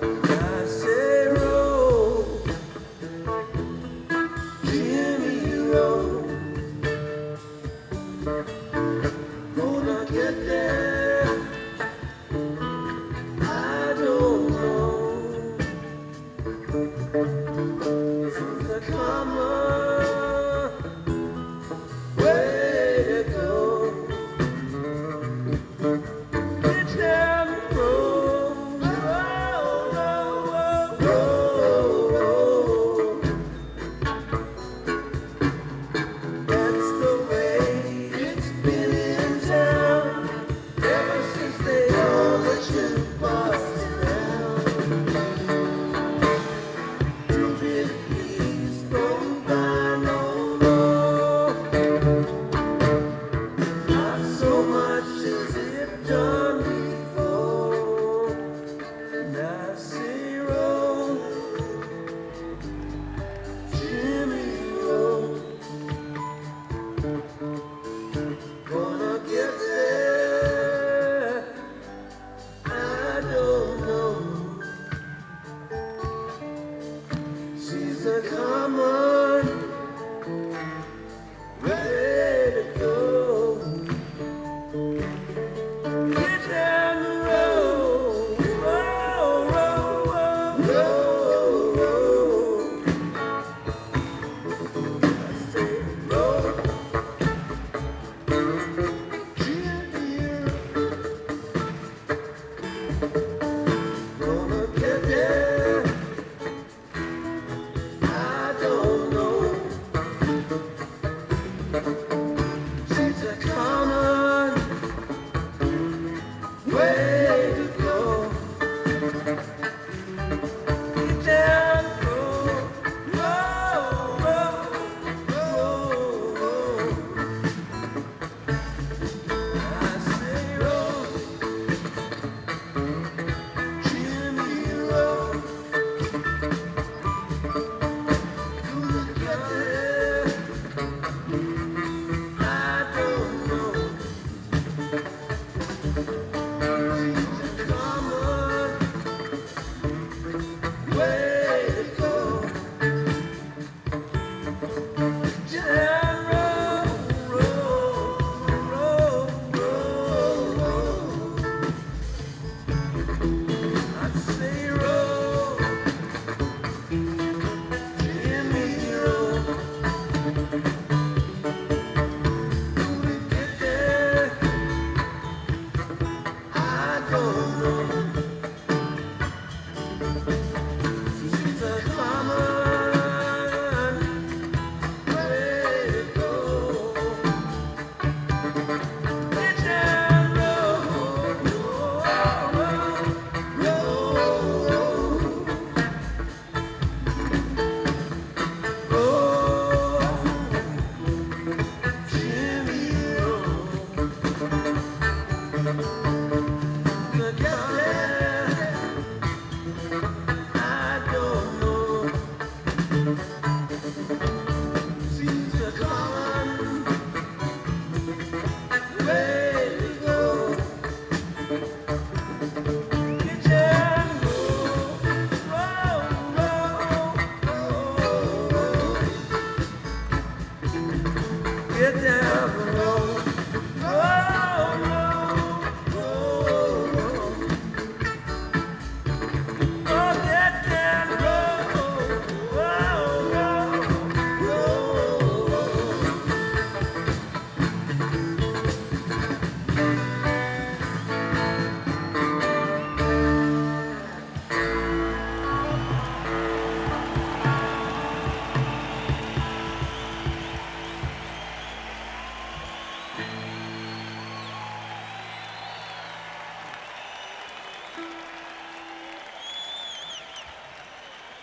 Jimmy Get down